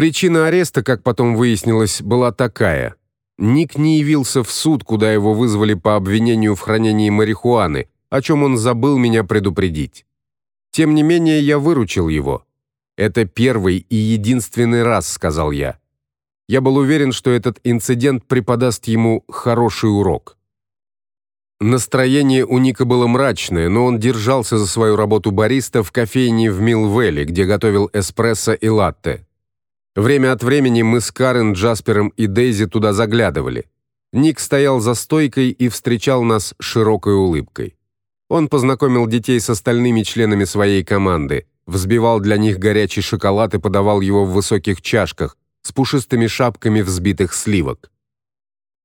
Причина ареста, как потом выяснилось, была такая: Ник не явился в суд, куда его вызвали по обвинению в хранении марихуаны, о чем он забыл меня предупредить. Тем не менее, я выручил его. Это первый и единственный раз, сказал я. Я был уверен, что этот инцидент преподаст ему хороший урок. Настроение у Ника было мрачное, но он держался за свою работу бариста в кофейне в Милвелле, где готовил эспрессо и латте. Время от времени мы с Карен, Джаспером и Дейзи туда заглядывали. Ник стоял за стойкой и встречал нас широкой улыбкой. Он познакомил детей с остальными членами своей команды, взбивал для них горячий шоколад и подавал его в высоких чашках с пушистыми шапками взбитых сливок.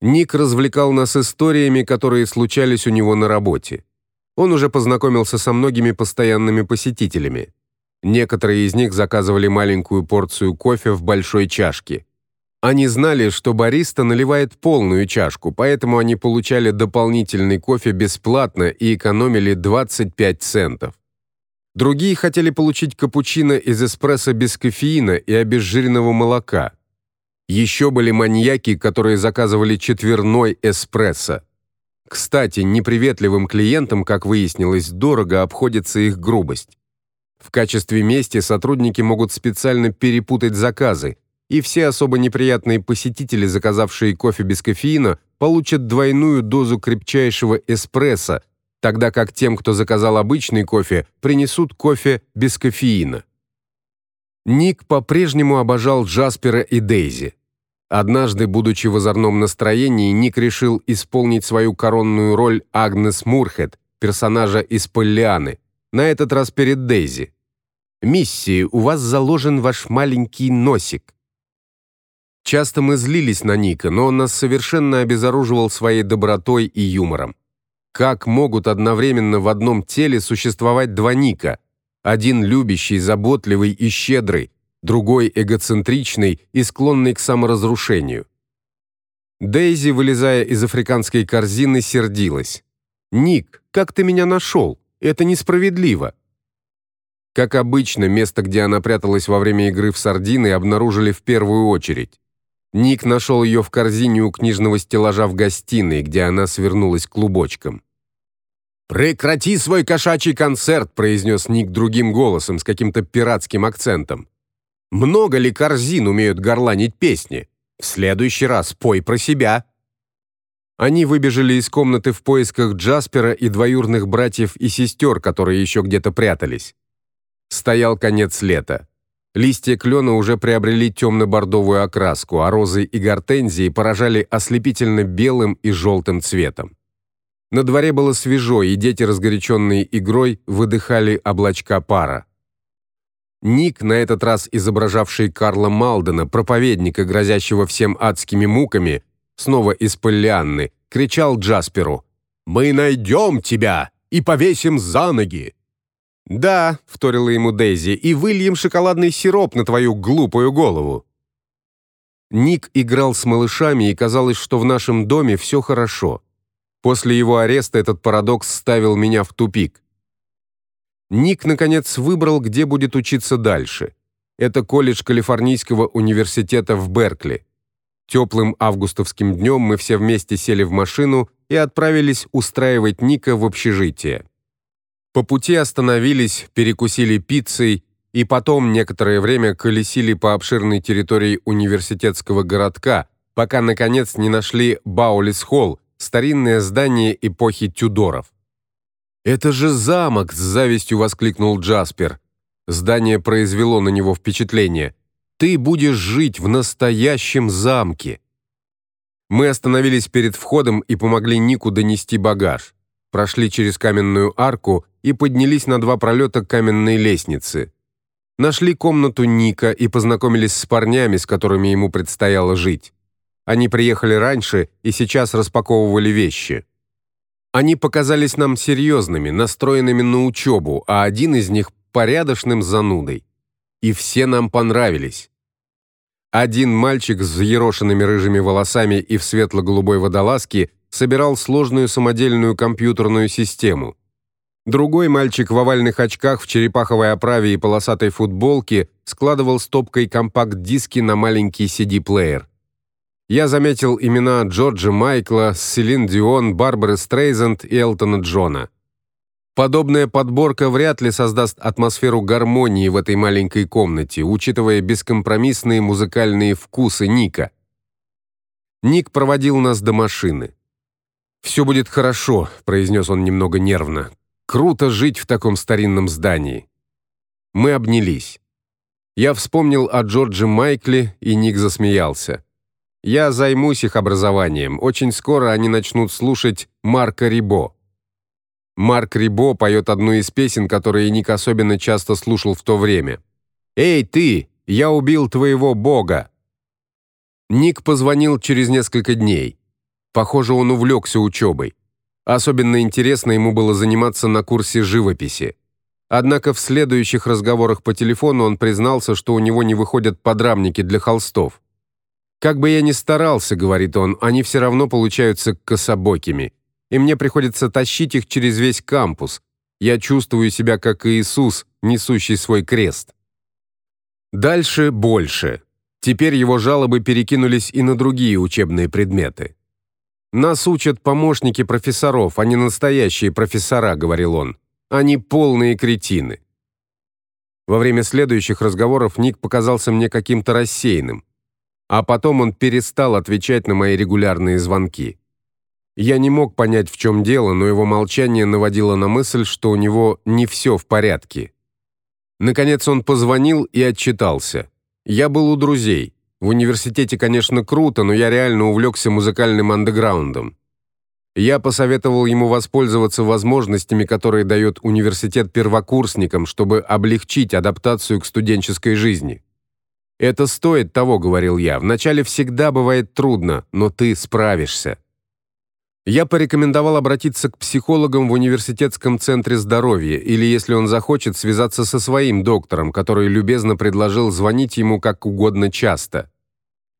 Ник развлекал нас историями, которые случались у него на работе. Он уже познакомился со многими постоянными посетителями. Некоторые из них заказывали маленькую порцию кофе в большой чашке. Они знали, что бариста наливает полную чашку, поэтому они получали дополнительный кофе бесплатно и экономили 25 центов. Другие хотели получить капучино из эспрессо без кофеина и обезжиренного молока. Еще были маньяки, которые заказывали четверной эспрессо. Кстати, неприветливым клиентам, как выяснилось, дорого обходится их грубость. В качестве мести сотрудники могут специально перепутать заказы, и все особо неприятные посетители, заказавшие кофе без кофеина, получат двойную дозу крепчайшего эспрессо, тогда как тем, кто заказал обычный кофе, принесут кофе без кофеина. Ник по-прежнему обожал Джаспера и Дейзи. Однажды, будучи в озорном настроении, Ник решил исполнить свою коронную роль Агнес Мурхет, персонажа из Поллианы, на этот раз перед Дейзи. «Миссии, у вас заложен ваш маленький носик. Часто мы злились на Ника, но он нас совершенно обезоруживал своей добротой и юмором. Как могут одновременно в одном теле существовать два Ника? Один любящий, заботливый и щедрый, другой эгоцентричный и склонный к саморазрушению. Дейзи, вылезая из африканской корзины, сердилась. «Ник, как ты меня нашел? Это несправедливо». Как обычно, место, где она пряталась во время игры в сардины, обнаружили в первую очередь. Ник нашел ее в корзине у книжного стеллажа в гостиной, где она свернулась клубочком. «Прекрати свой кошачий концерт», — произнес Ник другим голосом с каким-то пиратским акцентом. «Много ли корзин умеют горланить песни? В следующий раз пой про себя». Они выбежали из комнаты в поисках Джаспера и двоюрных братьев и сестер, которые еще где-то прятались. Стоял конец лета. Листья клена уже приобрели темно-бордовую окраску, а розы и гортензии поражали ослепительно белым и желтым цветом. На дворе было свежо, и дети, разгоряченные игрой, выдыхали облачка пара. Ник, на этот раз изображавший Карла Малдена, проповедника, грозящего всем адскими муками, снова из Поллианны, кричал Джасперу: "Мы найдем тебя и повесим за ноги!" «Да», — вторила ему Дейзи, — «и выльем шоколадный сироп на твою глупую голову». Ник играл с малышами, и казалось, что в нашем доме все хорошо. После его ареста этот парадокс ставил меня в тупик. Ник, наконец, выбрал, где будет учиться дальше. Это колледж Калифорнийского университета в Беркли. Теплым августовским днем мы все вместе сели в машину и отправились устраивать Ника в общежитие. По пути остановились, перекусили пиццей и потом некоторое время колесили по обширной территории университетского городка, пока наконец не нашли Баулис-холл, старинное здание эпохи Тюдоров. Это же замок, с завистью воскликнул Джаспер. Здание произвело на него впечатление. Ты будешь жить в настоящем замке. Мы остановились перед входом и помогли Нику донести багаж прошли через каменную арку и поднялись на два пролета каменной лестницы. Нашли комнату Ника и познакомились с парнями, с которыми ему предстояло жить. Они приехали раньше и сейчас распаковывали вещи. Они показались нам серьезными, настроенными на учебу, а один из них порядочным занудой. И все нам понравились. Один мальчик с взъерошенными рыжими волосами и в светло-голубой водолазке собирал сложную самодельную компьютерную систему. Другой мальчик в овальных очках, в черепаховой оправе и полосатой футболке складывал стопкой компакт-диски на маленький CD-плеер. Я заметил имена Джорджа Майкла, Селин Дион, Барбары Стрейзенд и Элтона Джона. Подобная подборка вряд ли создаст атмосферу гармонии в этой маленькой комнате, учитывая бескомпромиссные музыкальные вкусы Ника. Ник проводил нас до машины. «Все будет хорошо», — произнес он немного нервно. Круто жить в таком старинном здании. Мы обнялись. Я вспомнил о Джордже Майкле, и Ник засмеялся. Я займусь их образованием. Очень скоро они начнут слушать Марка Рибо. Марк Рибо поет одну из песен, которые Ник особенно часто слушал в то время. «Эй, ты! Я убил твоего бога!» Ник позвонил через несколько дней. Похоже, он увлекся учебой. Особенно интересно ему было заниматься на курсе живописи. Однако в следующих разговорах по телефону он признался, что у него не выходят подрамники для холстов. Как бы я ни старался, говорит он, они все равно получаются кособокими, и мне приходится тащить их через весь кампус. Я чувствую себя как Иисус, несущий свой крест. Дальше больше. Теперь его жалобы перекинулись и на другие учебные предметы. Нас учат помощники профессоров, а не настоящие профессора, говорил он. Они полные кретины. Во время следующих разговоров Ник показался мне каким-то рассеянным, а потом он перестал отвечать на мои регулярные звонки. Я не мог понять, в чем дело, но его молчание наводило на мысль, что у него не все в порядке. Наконец он позвонил и отчитался. Я был у друзей. В университете, конечно, круто, но я реально увлекся музыкальным андеграундом. Я посоветовал ему воспользоваться возможностями, которые дает университет первокурсникам, чтобы облегчить адаптацию к студенческой жизни. Это стоит того, говорил я. Вначале всегда бывает трудно, но ты справишься. Я порекомендовал обратиться к психологам в университетском центре здоровья или, если он захочет, связаться со своим доктором, который любезно предложил звонить ему как угодно часто.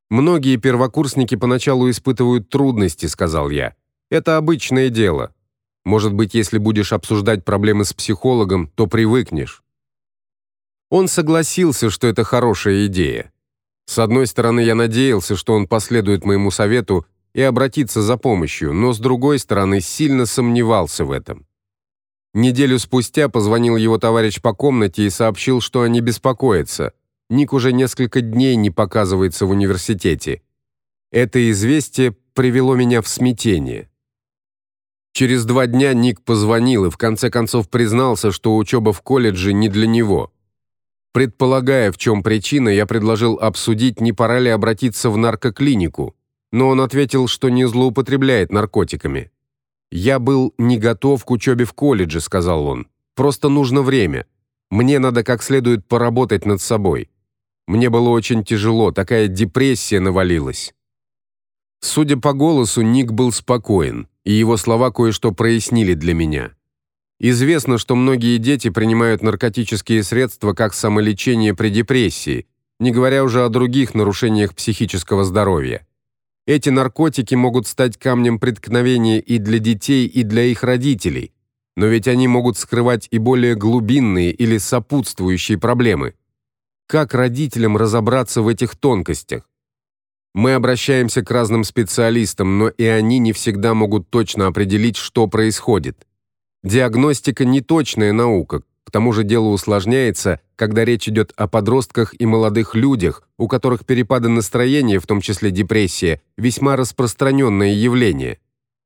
Многие первокурсники поначалу испытывают трудности, сказал я. Это обычное дело. Может быть, если будешь обсуждать проблемы с психологом, то привыкнешь. Он согласился, что это хорошая идея. С одной стороны, я надеялся, что он последует моему совету и обратится за помощью, но с другой стороны, сильно сомневался в этом. Неделю спустя позвонил его товарищ по комнате и сообщил, что они беспокоятся – Ник уже несколько дней не показывается в университете. Это известие привело меня в смятение. Через два дня Ник позвонил и в конце концов признался, что учеба в колледже не для него. Предполагая, в чем причина, я предложил обсудить, не пора ли обратиться в наркоклинику, но он ответил, что не злоупотребляет наркотиками. «Я был не готов к учебе в колледже», — сказал он. «Просто нужно время. Мне надо как следует поработать над собой. Мне было очень тяжело, такая депрессия навалилась. Судя по голосу, Ник был спокоен, и его слова кое-что прояснили для меня. Известно, что многие дети принимают наркотические средства как самолечение при депрессии, не говоря уже о других нарушениях психического здоровья. Эти наркотики могут стать камнем преткновения и для детей, и для их родителей, но ведь они могут скрывать и более глубинные или сопутствующие проблемы – как родителям разобраться в этих тонкостях? Мы обращаемся к разным специалистам, но и они не всегда могут точно определить, что происходит. Диагностика не точная наука. К тому же дело усложняется, когда речь идет о подростках и молодых людях, у которых перепады настроения, в том числе депрессия, весьма распространенное явление.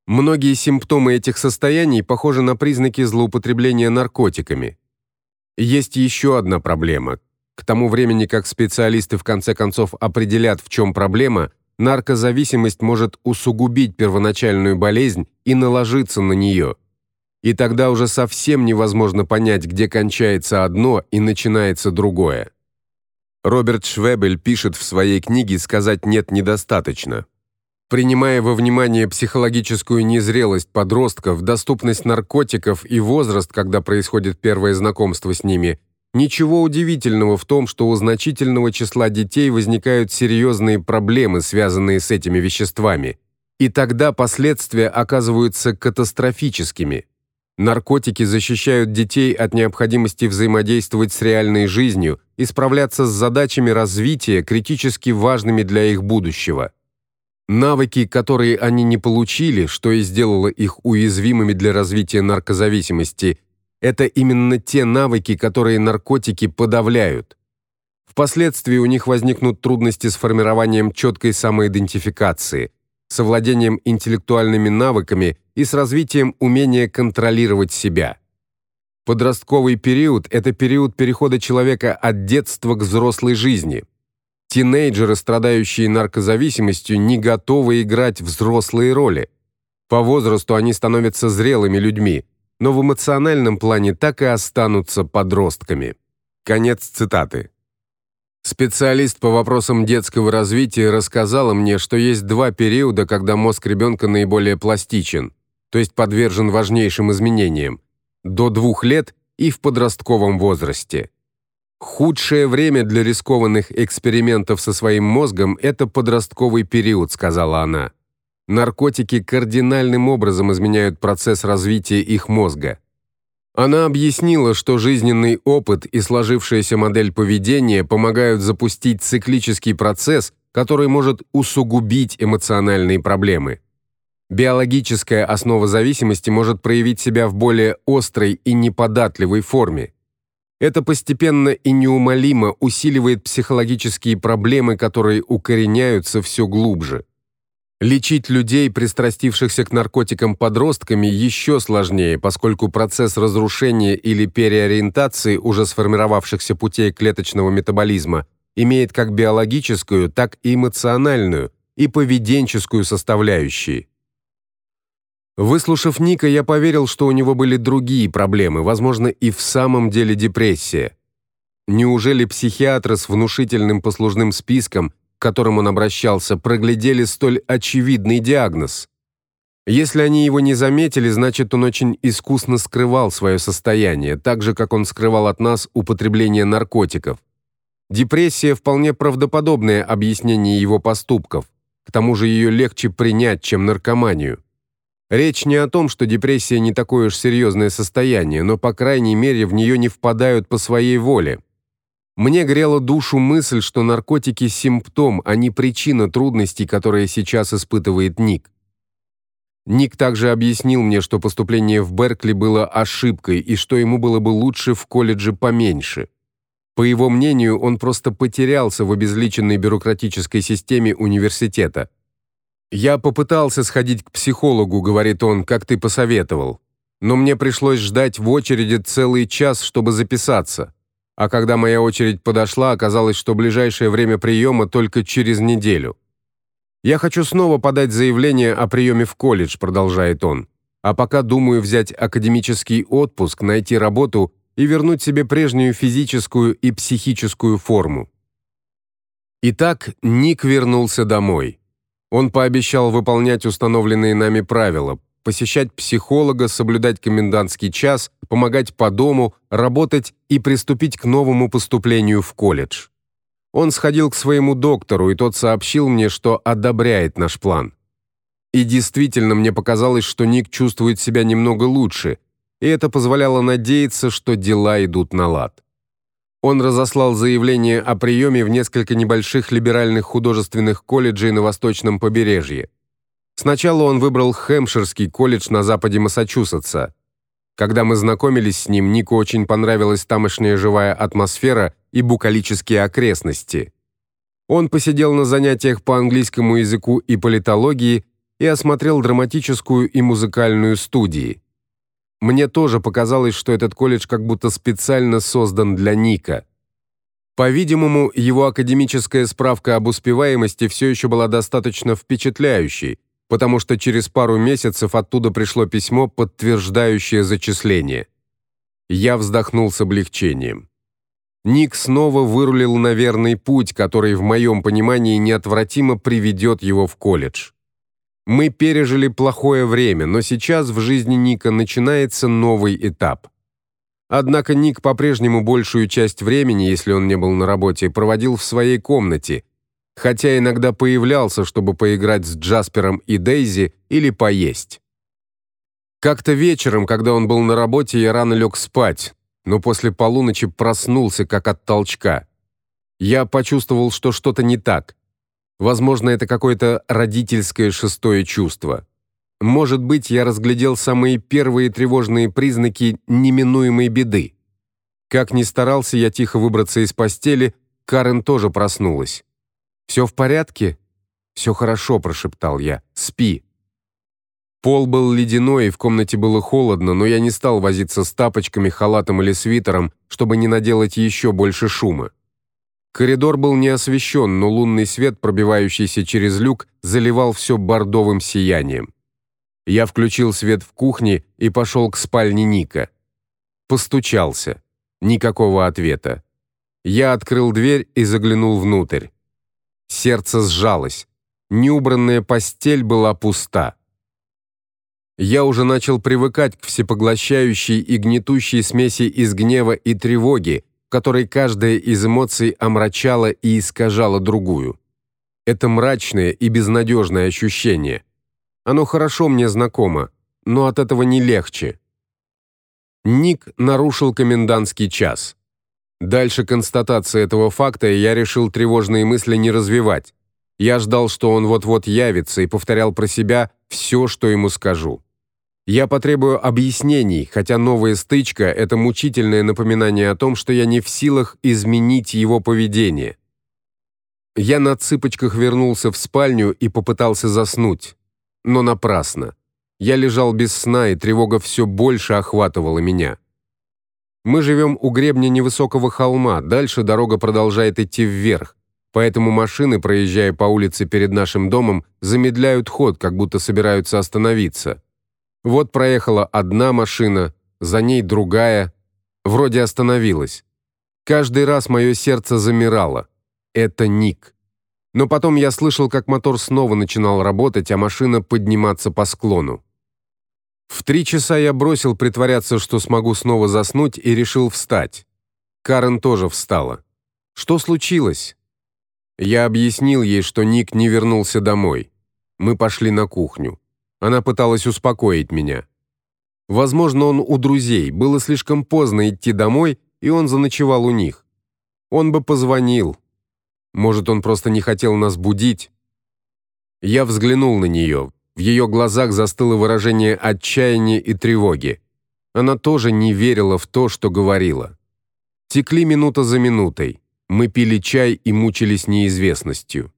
Многие симптомы этих состояний похожи на признаки злоупотребления наркотиками. Есть еще одна проблема. К тому времени, как специалисты в конце концов определят, в чем проблема, наркозависимость может усугубить первоначальную болезнь и наложиться на нее. И тогда уже совсем невозможно понять, где кончается одно и начинается другое. Роберт Швебель пишет в своей книге «Сказать нет недостаточно». Принимая во внимание психологическую незрелость подростков, доступность наркотиков и возраст, когда происходит первое знакомство с ними, Ничего удивительного в том, что у значительного числа детей возникают серьезные проблемы, связанные с этими веществами, и тогда последствия оказываются катастрофическими. Наркотики защищают детей от необходимости взаимодействовать с реальной жизнью и справляться с задачами развития, критически важными для их будущего. Навыки, которые они не получили, что и сделало их уязвимыми для развития наркозависимости, это именно те навыки, которые наркотики подавляют. Впоследствии у них возникнут трудности с формированием четкой самоидентификации, с овладением интеллектуальными навыками и с развитием умения контролировать себя. Подростковый период это период перехода человека от детства к взрослой жизни. Тинейджеры, страдающие наркозависимостью, не готовы играть взрослые роли. По возрасту они становятся зрелыми людьми, но в эмоциональном плане так и останутся подростками. Конец цитаты. Специалист по вопросам детского развития рассказала мне, что есть два периода, когда мозг ребенка наиболее пластичен, то есть подвержен важнейшим изменениям: до двух лет и в подростковом возрасте. Худшее время для рискованных экспериментов со своим мозгом это подростковый период, сказала она. Наркотики кардинальным образом изменяют процесс развития их мозга. Она объяснила, что жизненный опыт и сложившаяся модель поведения помогают запустить циклический процесс, который может усугубить эмоциональные проблемы. Биологическая основа зависимости может проявить себя в более острой и неподатливой форме. Это постепенно и неумолимо усиливает психологические проблемы, которые укореняются все глубже. Лечить людей, пристрастившихся к наркотикам подростками, еще сложнее, поскольку процесс разрушения или переориентации уже сформировавшихся путей клеточного метаболизма имеет как биологическую, так и эмоциональную и поведенческую составляющие. Выслушав Ника, я поверил, что у него были другие проблемы, возможно, и в самом деле депрессия. Неужели психиатры с внушительным послужным списком к которым он обращался, проглядели столь очевидный диагноз. Если они его не заметили, значит, он очень искусно скрывал свое состояние, так же как он скрывал от нас употребление наркотиков. Депрессия вполне правдоподобное объяснение его поступков. К тому же ее легче принять, чем наркоманию. Речь не о том, что депрессия не такое уж серьезное состояние, но по крайней мере в нее не впадают по своей воле. Мне грела душу мысль, что наркотики симптом, а не причина трудностей, которые сейчас испытывает Ник. Ник также объяснил мне, что поступление в Беркли было ошибкой и что ему было бы лучше в колледже поменьше. По его мнению, он просто потерялся в обезличенной бюрократической системе университета. Я попытался сходить к психологу, говорит он, как ты посоветовал. Но мне пришлось ждать в очереди целый час, чтобы записаться а когда моя очередь подошла, оказалось, что ближайшее время приема только через неделю. Я хочу снова подать заявление о приеме в колледж, продолжает он. А пока думаю взять академический отпуск, найти работу и вернуть себе прежнюю физическую и психическую форму. Итак, Ник вернулся домой. Он пообещал выполнять установленные нами правила, посещать психолога, соблюдать комендантский час, помогать по дому, работать и приступить к новому поступлению в колледж. Он сходил к своему доктору, и тот сообщил мне, что одобряет наш план. И действительно, мне показалось, что Ник чувствует себя немного лучше, и это позволяло надеяться, что дела идут на лад. Он разослал заявление о приеме в несколько небольших либеральных художественных колледжей на восточном побережье. Сначала он выбрал Хэмпширский колледж на западе Массачусетса. Когда мы знакомились с ним, Нику очень понравилась тамошняя живая атмосфера и букалические окрестности. Он посидел на занятиях по английскому языку и политологии и осмотрел драматическую и музыкальную студии. Мне тоже показалось, что этот колледж как будто специально создан для Ника. По-видимому, его академическая справка об успеваемости все еще была достаточно впечатляющей, потому что через пару месяцев оттуда пришло письмо, подтверждающее зачисление. Я вздохнул с облегчением. Ник снова вырулил на верный путь, который в моем понимании неотвратимо приведет его в колледж. Мы пережили плохое время, но сейчас в жизни Ника начинается новый этап. Однако Ник по-прежнему большую часть времени, если он не был на работе, проводил в своей комнате, хотя иногда появлялся, чтобы поиграть с Джаспером и Дейзи или поесть. Как-то вечером, когда он был на работе, я рано лег спать, но после полуночи проснулся как от толчка. Я почувствовал, что что-то не так. Возможно, это какое-то родительское шестое чувство. Может быть, я разглядел самые первые тревожные признаки неминуемой беды. Как ни старался я тихо выбраться из постели, Карен тоже проснулась. «Все в порядке?» «Все хорошо», — прошептал я. «Спи». Пол был ледяной, и в комнате было холодно, но я не стал возиться с тапочками, халатом или свитером, чтобы не наделать еще больше шума. Коридор был не освещен, но лунный свет, пробивающийся через люк, заливал все бордовым сиянием. Я включил свет в кухне и пошел к спальне Ника. Постучался. Никакого ответа. Я открыл дверь и заглянул внутрь. Сердце сжалось. Неубранная постель была пуста. Я уже начал привыкать к всепоглощающей и гнетущей смеси из гнева и тревоги, которой каждая из эмоций омрачала и искажала другую. Это мрачное и безнадежное ощущение. Оно хорошо мне знакомо, но от этого не легче. Ник нарушил комендантский час. Дальше констатации этого факта я решил тревожные мысли не развивать. Я ждал, что он вот-вот явится и повторял про себя все, что ему скажу. Я потребую объяснений, хотя новая стычка это мучительное напоминание о том, что я не в силах изменить его поведение. Я на цыпочках вернулся в спальню и попытался заснуть, но напрасно. Я лежал без сна, и тревога все больше охватывала меня. Мы живем у гребня невысокого холма, дальше дорога продолжает идти вверх. Поэтому машины, проезжая по улице перед нашим домом, замедляют ход, как будто собираются остановиться. Вот проехала одна машина, за ней другая, вроде остановилась. Каждый раз мое сердце замирало. Это Ник. Но потом я слышал, как мотор снова начинал работать, а машина подниматься по склону. В три часа я бросил притворяться, что смогу снова заснуть, и решил встать. Карен тоже встала. Что случилось? Я объяснил ей, что Ник не вернулся домой. Мы пошли на кухню. Она пыталась успокоить меня. Возможно, он у друзей, было слишком поздно идти домой, и он заночевал у них. Он бы позвонил. Может, он просто не хотел нас будить. Я взглянул на нее. В ее глазах застыло выражение отчаяния и тревоги. Она тоже не верила в то, что говорила. Текли минута за минутой. Мы пили чай и мучились неизвестностью.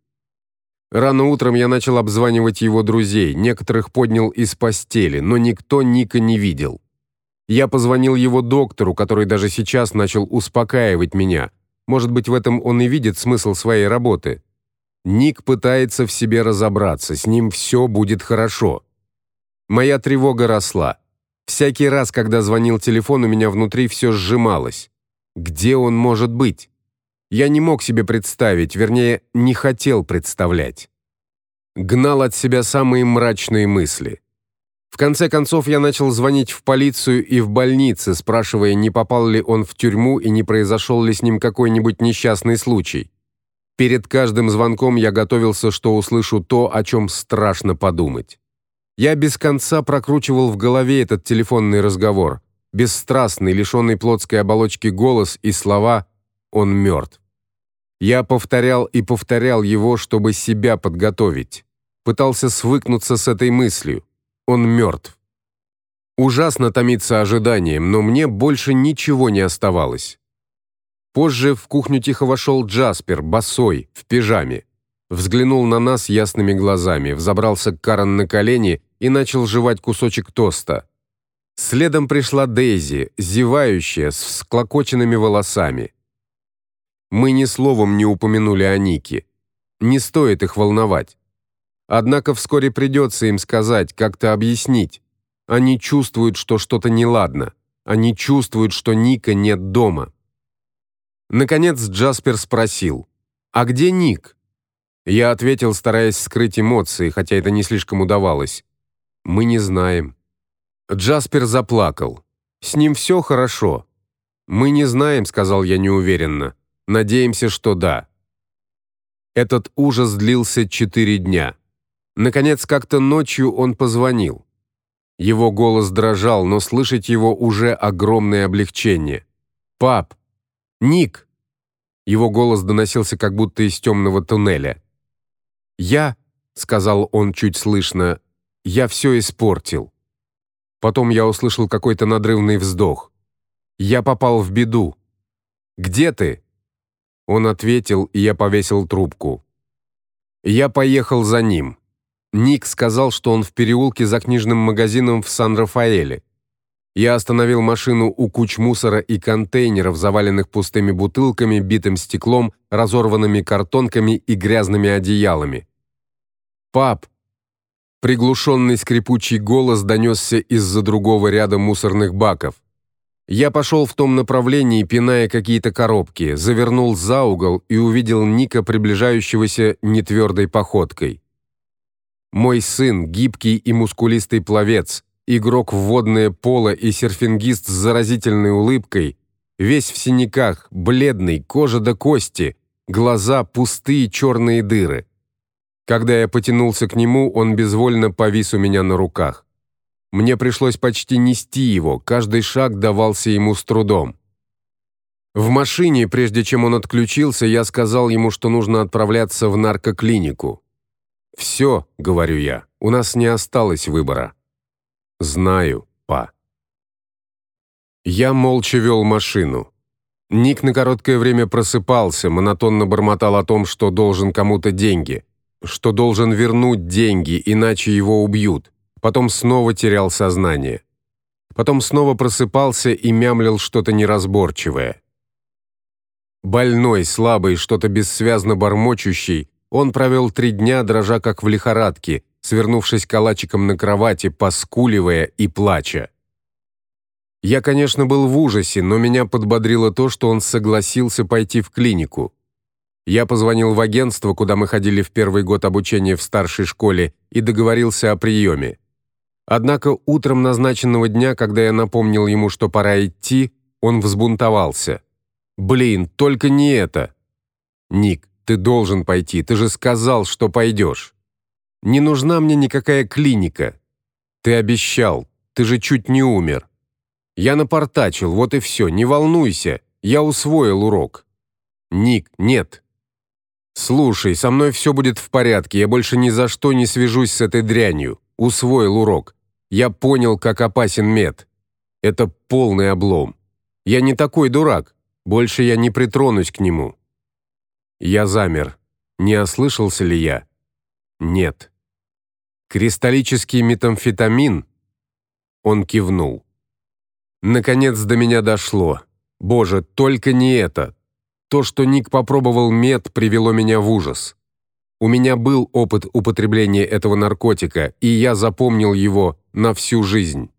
Рано утром я начал обзванивать его друзей, некоторых поднял из постели, но никто Ника не видел. Я позвонил его доктору, который даже сейчас начал успокаивать меня. Может быть, в этом он и видит смысл своей работы. Ник пытается в себе разобраться, с ним все будет хорошо. Моя тревога росла. Всякий раз, когда звонил телефон, у меня внутри все сжималось. Где он может быть? я не мог себе представить, вернее, не хотел представлять. Гнал от себя самые мрачные мысли. В конце концов я начал звонить в полицию и в больницы, спрашивая, не попал ли он в тюрьму и не произошел ли с ним какой-нибудь несчастный случай. Перед каждым звонком я готовился, что услышу то, о чем страшно подумать. Я без конца прокручивал в голове этот телефонный разговор, бесстрастный, лишенный плотской оболочки голос и слова «он мертв». Я повторял и повторял его, чтобы себя подготовить. Пытался свыкнуться с этой мыслью. Он мертв. Ужасно томиться ожиданием, но мне больше ничего не оставалось. Позже в кухню тихо вошел Джаспер, босой, в пижаме. Взглянул на нас ясными глазами, взобрался к Карен на колени и начал жевать кусочек тоста. Следом пришла Дейзи, зевающая, с всклокоченными волосами. Мы ни словом не упомянули о Нике. Не стоит их волновать. Однако вскоре придется им сказать, как-то объяснить. Они чувствуют, что что-то неладно. Они чувствуют, что Ника нет дома. Наконец Джаспер спросил: "А где Ник?" Я ответил, стараясь скрыть эмоции, хотя это не слишком удавалось. "Мы не знаем". Джаспер заплакал. "С ним все хорошо". "Мы не знаем", сказал я неуверенно. Надеемся, что да. Этот ужас длился четыре дня. Наконец, как-то ночью он позвонил. Его голос дрожал, но слышать его уже огромное облегчение. Пап, Ник. Его голос доносился как будто из темного туннеля. Я, сказал он чуть слышно, я все испортил. Потом я услышал какой-то надрывный вздох. Я попал в беду. Где ты? Он ответил, и я повесил трубку. Я поехал за ним. Ник сказал, что он в переулке за книжным магазином в Сан-Рафаэле. Я остановил машину у куч мусора и контейнеров, заваленных пустыми бутылками, битым стеклом, разорванными картонками и грязными одеялами. "Пап!" Приглушенный скрипучий голос донесся из-за другого ряда мусорных баков. Я пошел в том направлении, пиная какие-то коробки, завернул за угол и увидел Ника, приближающегося нетвердой походкой. Мой сын, гибкий и мускулистый пловец, игрок в водное поло и серфингист с заразительной улыбкой, весь в синяках, бледный, кожа до кости, глаза пустые черные дыры. Когда я потянулся к нему, он безвольно повис у меня на руках. Мне пришлось почти нести его, каждый шаг давался ему с трудом. В машине, прежде чем он отключился, я сказал ему, что нужно отправляться в наркоклинику. «Все», — говорю я, — «у нас не осталось выбора». «Знаю, па». Я молча вел машину. Ник на короткое время просыпался, монотонно бормотал о том, что должен кому-то деньги, что должен вернуть деньги, иначе его убьют. Потом снова терял сознание. Потом снова просыпался и мямлил что-то неразборчивое. Больной, слабый, что-то бессвязно бормочущий, он провел три дня, дрожа как в лихорадке, свернувшись калачиком на кровати, поскуливая и плача. Я, конечно, был в ужасе, но меня подбодрило то, что он согласился пойти в клинику. Я позвонил в агентство, куда мы ходили в первый год обучения в старшей школе, и договорился о приеме. Однако утром назначенного дня, когда я напомнил ему, что пора идти, он взбунтовался. Блин, только не это. Ник, ты должен пойти, ты же сказал, что пойдешь. Не нужна мне никакая клиника. Ты обещал, ты же чуть не умер. Я напортачил, вот и все, не волнуйся, я усвоил урок. Ник, нет. Слушай, со мной все будет в порядке, я больше ни за что не свяжусь с этой дрянью. Усвоил урок. Я понял, как опасен мед. Это полный облом. Я не такой дурак. Больше я не притронусь к нему. Я замер. Не ослышался ли я? Нет. Кристаллический метамфетамин? Он кивнул. Наконец до меня дошло. Боже, только не это. То, что Ник попробовал мед, привело меня в ужас. У меня был опыт употребления этого наркотика, и я запомнил его на всю жизнь.